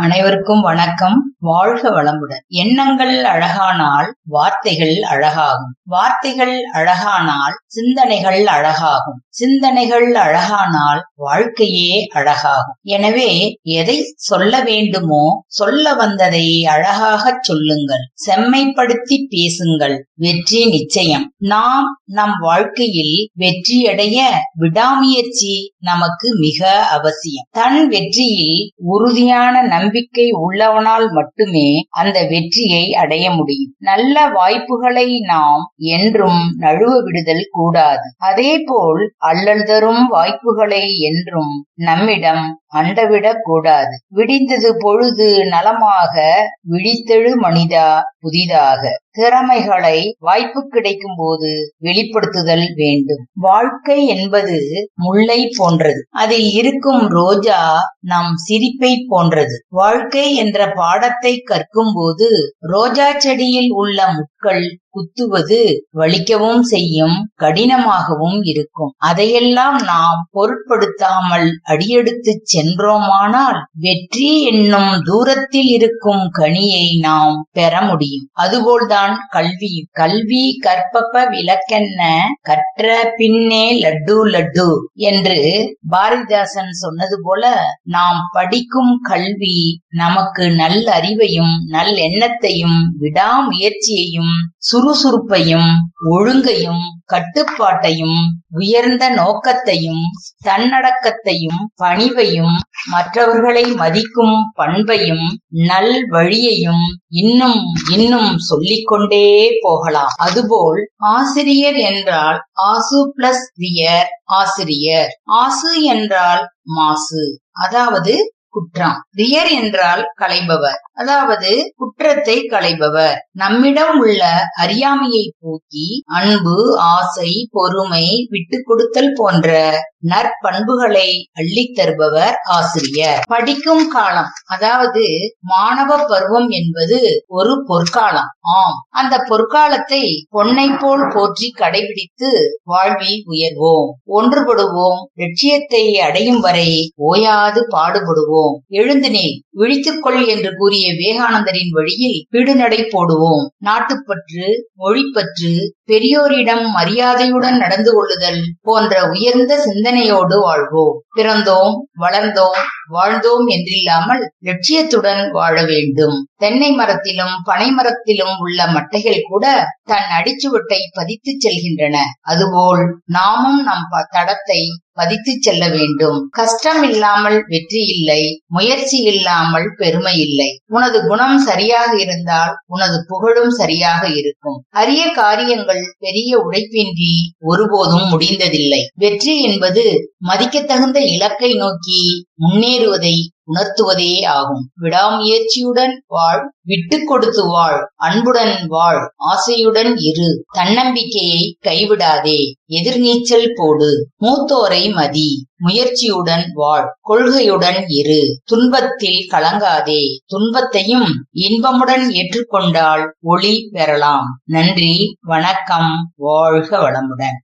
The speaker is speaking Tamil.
அனைவருக்கும் வணக்கம். வாழ்க வளமுடன். எண்ணங்கள் அழகானால் வார்த்தைகள் அழகாகும். வார்த்தைகள் அழகானால் சிந்தனைகள் அழகாகும். சிந்தனைகள் அழகானால் வாழ்க்கையே அழகாகும். எனவே எதை சொல்ல வேண்டுமோ சொல்ல வந்ததை அழகாகச் சொல்லுங்கள். செம்மைப்படுத்தி பேசுங்கள். வெற்றி நிச்சயம். நாம் நம் வாழ்க்கையில் வெற்றியடைய விடாமுயற்சி நமக்கு மிக அவசியம். தன் வெற்றியில் உறுதியான நம்பிக்கை நம்பிக்கை உள்ளவனால் மட்டுமே அந்த வெற்றியை அடைய முடியும். நல்ல வாய்ப்புகளை நாம் என்றும் நழுவ விடுதல் கூடாது. அதேபோல் அல்லல் தரும் வாய்ப்புகளை என்றும் நம்மிடம் அண்டவிடக் கூடாது விடிந்தது பொழுது நலமாக விழித்தெழு மனிதா புதிதாக. திறமைகளை வாய்ப்பு கிடைக்கும் போது வெளிப்படுத்துதல் வேண்டும். வாழ்க்கை என்பது முல்லை போன்றது. அதில் இருக்கும் ரோஜா நம் சிரிப்பை போன்றது. வாழ்க்கை என்ற பாடத்தை கற்கும் போது ரோஜா செடியில் உள்ள முட்கள் குத்துவது வலிக்கவும் செய்யும் கடினமாகவும் இருக்கும். அதையெல்லாம் நாம் பொருட்படுத்தாமல் அடியெடுத்து சென்றோமானால் வெற்றி என்னும் தூரத்தில் இருக்கும் கனியை நாம் பெற முடியும். அதுபோல்தான் கல்வி. கல்வி கற்பப்ப விளக்கென்ன? கற்ற பின்னே லட்டு லட்டு என்று பாரதிதாசன் சொன்னது போல நாம் படிக்கும் கல்வி நமக்கு நல்ல அறிவையும் நல் எண்ணத்தையும் விடாமுயற்சியையும் சுறுசுறுப்பையும் ஒழுங்கையும் கட்டுப்பாட்டையும் உயர்ந்த நோக்கத்தையும் தன்னடக்கத்தையும் பணிவையும் மற்றவர்களை மதிக்கும் பண்பையும் நல் வழியையும் இன்னும் இன்னும் சொல்லிக்கொண்டே போகலாம். அதுபோல் ஆசிரியர் என்றால் ஆசு பிளஸ் வியர் ஆசிரியர். ஆசு என்றால் மாசு. அதாவது குற்றம். ரியர் என்றால் களைபவர். அதாவது குற்றத்தை களைபவர். நம்மிடம் உள்ள அறியாமையை போக்கி அன்பு ஆசை பொறுமை விட்டு கொடுத்தல் போன்ற நற்பண்புகளை அள்ளித் தருபவர் ஆசிரியர். படிக்கும் காலம் அதாவது மாணவ பருவம் என்பது ஒரு பொற்காலம். ஆம் அந்த பொற்காலத்தை பொன்னை போல் போற்றி கடைபிடித்து வாழ்வில் உயர்வோம். ஒன்றுபடுவோம் லட்சியத்தை அடையும் வரை ஓயாது பாடுபடுவோம். எழுந்து நீ விழித்துக்கொள் என்று கூறிய விவேகானந்தரின் வழியில் பிடுநடை போடுவோம். நாட்டுப்பற்று மொழிப்பற்று பெரியோரிடம் மரியாதையுடன் நடந்து கொள்ளுதல் போன்ற உயர்ந்த சிந்தனையோடு வாழ்வோம். பிறந்தோம் வளர்ந்தோம் வாழ்ந்தோம் என்றில்லாமல் லட்சியத்துடன் வாழ வேண்டும். தென்னை மரத்திலும் பனை மரத்திலும் உள்ள மட்டைகள் கூட தன் அடிச்சுவட்டை பதித்து செல்கின்றன. அதுபோல் நாமும் நம் தடத்தை பதித்து செல்ல வேண்டும். கஷ்டம் இல்லாமல் வெற்றி இல்லை முயற்சி இல்லாமல் பெருமை இல்லை. உனது குணம் சரியாக இருந்தால் உனது புகழும் சரியாக இருக்கும். அரிய காரியங்கள் பெரிய உழைப்பின்றி ஒருபோதும் முடிந்ததில்லை. வெற்றி என்பது மதிக்கத்தகுந்த இலக்கை நோக்கி முன்னேறுவதை உணர்த்துவதே ஆகும். விடாமுயற்சியுடன் வாழ் விட்டு கொடுத்து வாழ் அன்புடன் வாழ் ஆசையுடன் இரு. தன்னம்பிக்கையை கைவிடாதே எதிர்நீச்சல் போடு. மூத்தோரை மதி முயற்சியுடன் வாழ் கொள்கையுடன் இரு. துன்பத்தில் கலங்காதே துன்பத்தையும் இன்பமுடன் ஏற்றுக்கொண்டால் ஒளி பெறலாம். நன்றி வணக்கம் வாழ்க வளமுடன்.